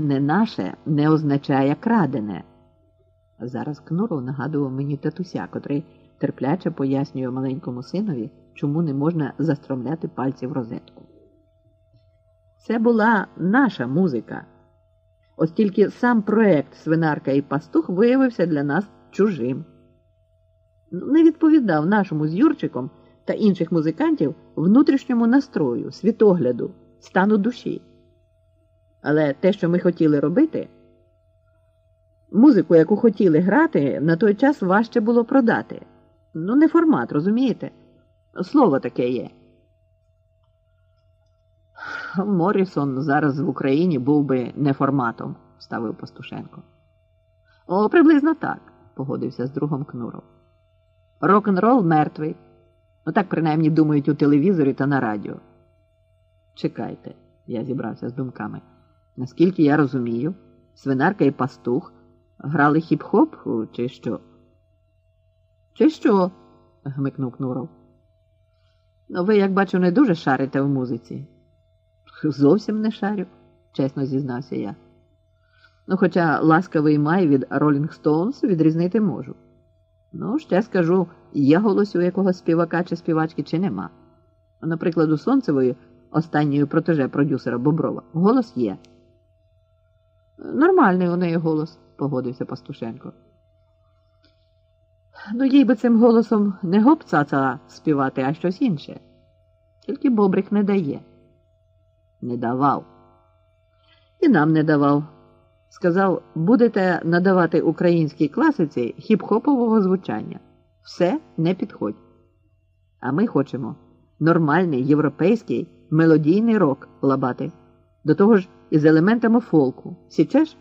Не наше не означає крадене. Зараз Кнуров нагадував мені татуся, котрий терпляче пояснює маленькому синові, чому не можна застромляти пальці в розетку. Це була наша музика. Ось тільки сам проект Свинарка і пастух виявився для нас чужим. Не відповідав нашому з Юрчиком та інших музикантів внутрішньому настрою, світогляду, стану душі. Але те, що ми хотіли робити, музику, яку хотіли грати, на той час важче було продати. Ну, не формат, розумієте? Слово таке є. Морісон зараз в Україні був би не форматом, ставив Пастушенко. О, приблизно так, погодився з другом Кнуров. Рок-н-рол мертвий. Ну так принаймні думають у телевізорі та на радіо. Чекайте, я зібрався з думками. Наскільки я розумію, свинарка і пастух грали хіп-хоп, чи що? Чи що? гмикнув Кнуров. Ну, ви, як бачу, не дуже шарите в музиці. Зовсім не шарю, чесно зізнався я. Ну, хоча ласкавий май від Rolling Stones відрізнити можу. Ну, ще скажу, є голос у якогось співака чи співачки, чи нема. Наприклад, у Сонцевої, останньої протеже продюсера Боброва, голос є. Нормальний у неї голос, погодився Пастушенко. Ну, їй би цим голосом не гоп співати, а щось інше. Тільки Бобрик не дає. Не давав. І нам не давав. Сказав, будете надавати українській класиці хіп-хопового звучання. Все не підходь. А ми хочемо нормальний європейський мелодійний рок лабати. До того ж із елементами фолку. Січеш?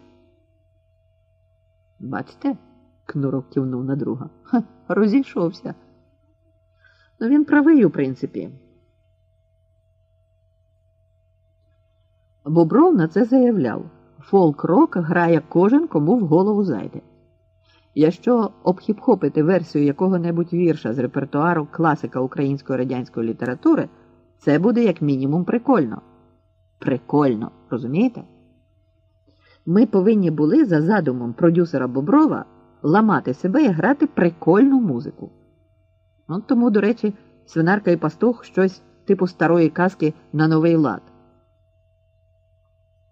Бачите? Кнуров кивнув на друга. Ха, розійшовся. Ну він правий, у принципі. Бобров на це заявляв фолк-рок грає кожен, кому в голову зайде. Якщо обхіп-хопити версію якого-небудь вірша з репертуару класика української радянської літератури, це буде як мінімум прикольно. Прикольно, розумієте? Ми повинні були за задумом продюсера Боброва ламати себе і грати прикольну музику. От тому, до речі, свинарка і пастух щось типу старої казки на новий лад.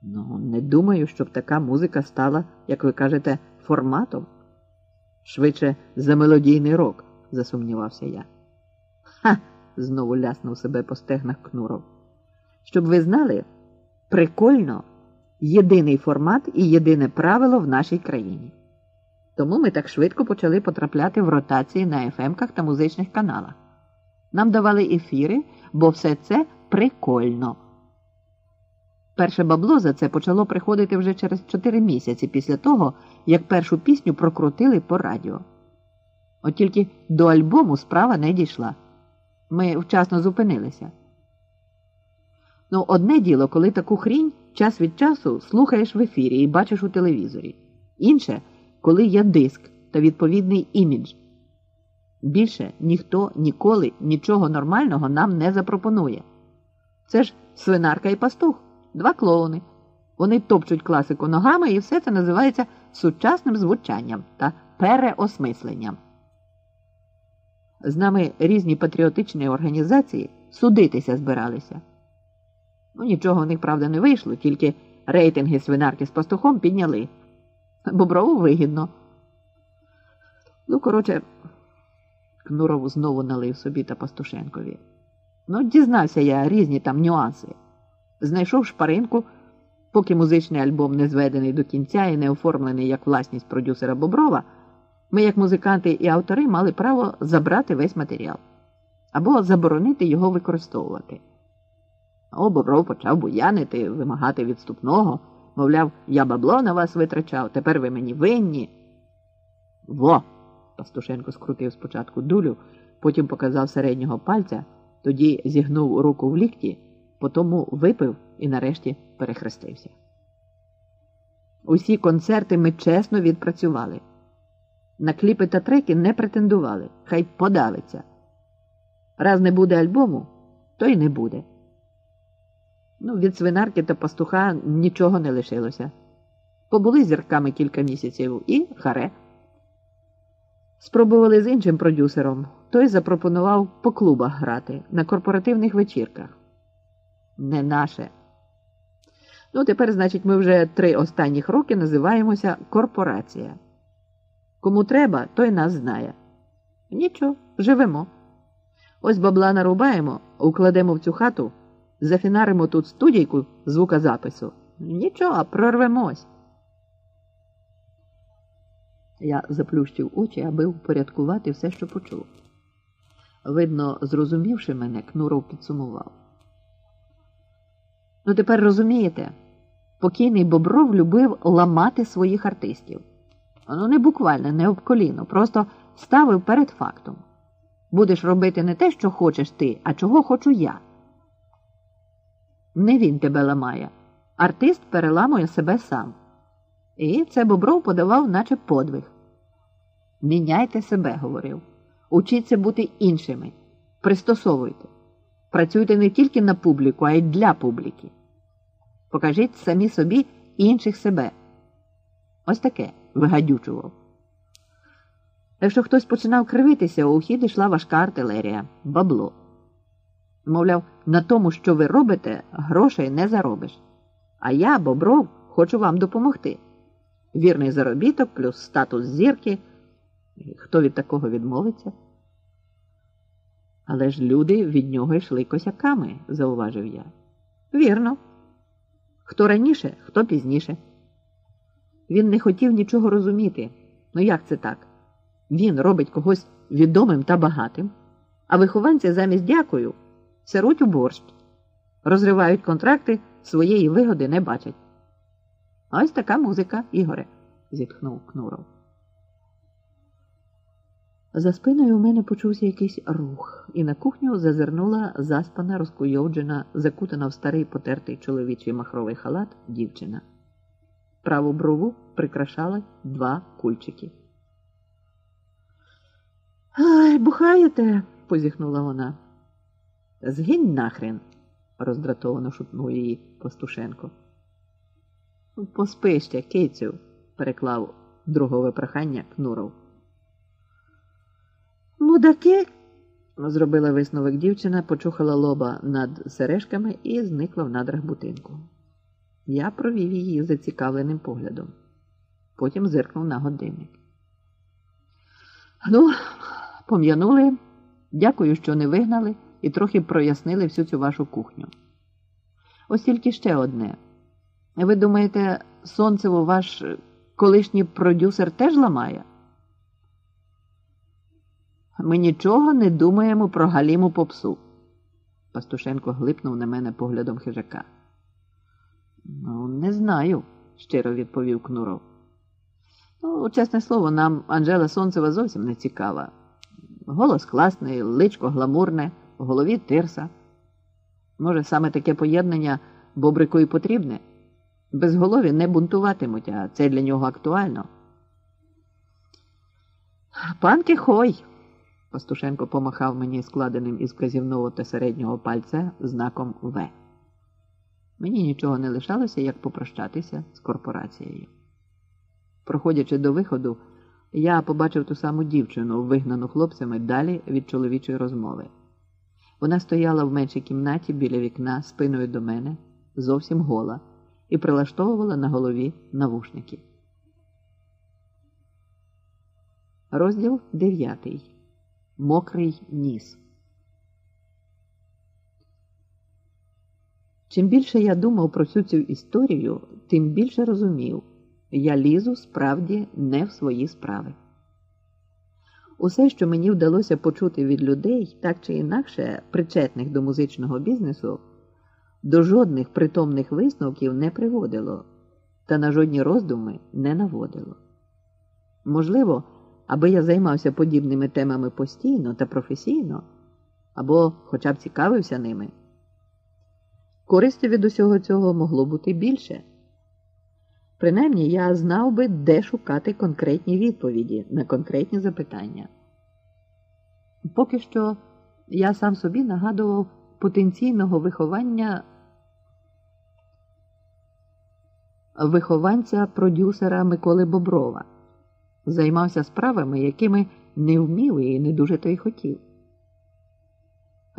Ну, не думаю, щоб така музика стала, як ви кажете, форматом. Швидше за мелодійний рок, засумнівався я. Ха! знову ляснув себе по стегнах Кнуров. Щоб ви знали, прикольно єдиний формат і єдине правило в нашій країні. Тому ми так швидко почали потрапляти в ротації на ефемках та музичних каналах. Нам давали ефіри, бо все це прикольно. Перше бабло за це почало приходити вже через 4 місяці після того, як першу пісню прокрутили по радіо. От тільки до альбому справа не дійшла. Ми вчасно зупинилися. Ну, одне діло, коли таку хрінь час від часу слухаєш в ефірі і бачиш у телевізорі. Інше, коли є диск та відповідний імідж. Більше ніхто ніколи нічого нормального нам не запропонує. Це ж свинарка і пастух. Два клоуни. Вони топчуть класику ногами, і все це називається сучасним звучанням та переосмисленням. З нами різні патріотичні організації судитися збиралися. Ну, нічого в них, правда, не вийшло, тільки рейтинги свинарки з пастухом підняли. Боброву вигідно. Ну, коротше, Кнурову знову налив собі та Пастушенкові. Ну, дізнався я різні там нюанси знайшов шпаринку, поки музичний альбом не зведений до кінця і не оформлений як власність продюсера Боброва, ми, як музиканти і автори, мали право забрати весь матеріал або заборонити його використовувати. О, Бобров почав буянити, вимагати відступного, мовляв, я бабло на вас витрачав, тепер ви мені винні. Во! Пастушенко скрутив спочатку дулю, потім показав середнього пальця, тоді зігнув руку в лікті потому випив і нарешті перехрестився. Усі концерти ми чесно відпрацювали. На кліпи та треки не претендували, хай подавиться. Раз не буде альбому, то й не буде. Ну, від свинарки та пастуха нічого не лишилося. Побули зірками кілька місяців і харе. Спробували з іншим продюсером. Той запропонував по клубах грати на корпоративних вечірках. Не наше. Ну, тепер, значить, ми вже три останніх роки називаємося корпорація. Кому треба, той нас знає. Нічого, живемо. Ось бабла нарубаємо, укладемо в цю хату, зафінаримо тут студійку звукозапису. Нічого, прорвемось. Я заплющив очі, аби упорядкувати все, що почув. Видно, зрозумівши мене, Кнуров підсумував. Ну, тепер розумієте, покійний Бобров любив ламати своїх артистів. Ну, не буквально, не об коліно, просто ставив перед фактом. Будеш робити не те, що хочеш ти, а чого хочу я. Не він тебе ламає. Артист переламує себе сам. І це Бобров подавав, наче подвиг. Міняйте себе, говорив. Учіться бути іншими. Пристосовуйте. Працюйте не тільки на публіку, а й для публіки. Покажіть самі собі інших себе. Ось таке вигадючував. Якщо хтось починав кривитися, у хід йшла важка артилерія, бабло. Мовляв, на тому, що ви робите, грошей не заробиш. А я, Бобров, хочу вам допомогти. Вірний заробіток плюс статус зірки. Хто від такого відмовиться? Але ж люди від нього йшли косяками, зауважив я. Вірно. Хто раніше, хто пізніше. Він не хотів нічого розуміти. Ну як це так? Він робить когось відомим та багатим, а вихованці замість дякую сируть у борщ, розривають контракти, своєї вигоди не бачать. Ось така музика, Ігоре, зітхнув Кнуров. За спиною у мене почувся якийсь рух, і на кухню зазирнула заспана, розкуйовджена, закутана в старий потертий чоловічий махровий халат дівчина. Праву брову прикрашали два кульчики. Ай, бухаєте? позіхнула вона. Згинь нахрен, роздратовано шутнув її Пастушенко. Поспи ще, кицю, переклав другове прохання Кнуров. Мудаки, зробила висновок дівчина, почухала лоба над сережками і зникла в надрах будинку. Я провів її зацікавленим поглядом. Потім зиркнув на годинник. Ну, пом'янули, дякую, що не вигнали, і трохи прояснили всю цю вашу кухню. Ось тільки ще одне. Ви думаєте, сонцево ваш колишній продюсер теж ламає? Ми нічого не думаємо про Галіму попсу. Пастушенко глипнув на мене поглядом хижака. Ну, не знаю, щиро відповів Кнуров. Ну, чесне слово, нам Анжела Сонцева зовсім не цікава. Голос класний, личко гламурне, в голові тирса. Може, саме таке поєднання бобрику і потрібне? Безголові не бунтуватимуть, а це для нього актуально. Панки хой. Пастушенко помахав мені складеним із вказівного та середнього пальця знаком В. Мені нічого не лишалося, як попрощатися з корпорацією. Проходячи до виходу, я побачив ту саму дівчину, вигнану хлопцями далі від чоловічої розмови. Вона стояла в меншій кімнаті біля вікна спиною до мене, зовсім гола, і прилаштовувала на голові навушники. Розділ дев'ятий. Мокрий ніс. Чим більше я думав про всю цю історію, тим більше розумів, я лізу справді не в свої справи. Усе, що мені вдалося почути від людей, так чи інакше причетних до музичного бізнесу, до жодних притомних висновків не приводило та на жодні роздуми не наводило. Можливо, аби я займався подібними темами постійно та професійно, або хоча б цікавився ними. Користі від усього цього могло бути більше. Принаймні я знав би, де шукати конкретні відповіді на конкретні запитання. Поки що я сам собі нагадував потенційного виховання вихованця продюсера Миколи Боброва, займався справами, якими не вмів і не дуже то й хотів.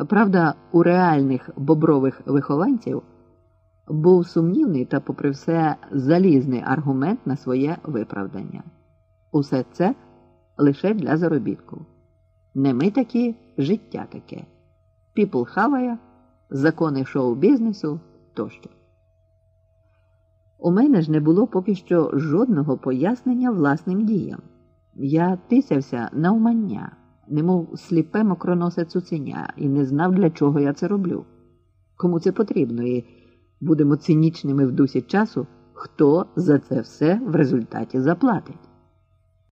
Правда, у реальних бобрових вихованців був сумнівний та, попри все, залізний аргумент на своє виправдання. Усе це лише для заробітку. Не ми такі, життя таке. Піпл хаває, закони шоу-бізнесу тощо. У мене ж не було поки що жодного пояснення власним діям. Я тисявся на умання, немов сліпе мокроносе цуценя, і не знав, для чого я це роблю. Кому це потрібно, і будемо цинічними в дусі часу, хто за це все в результаті заплатить.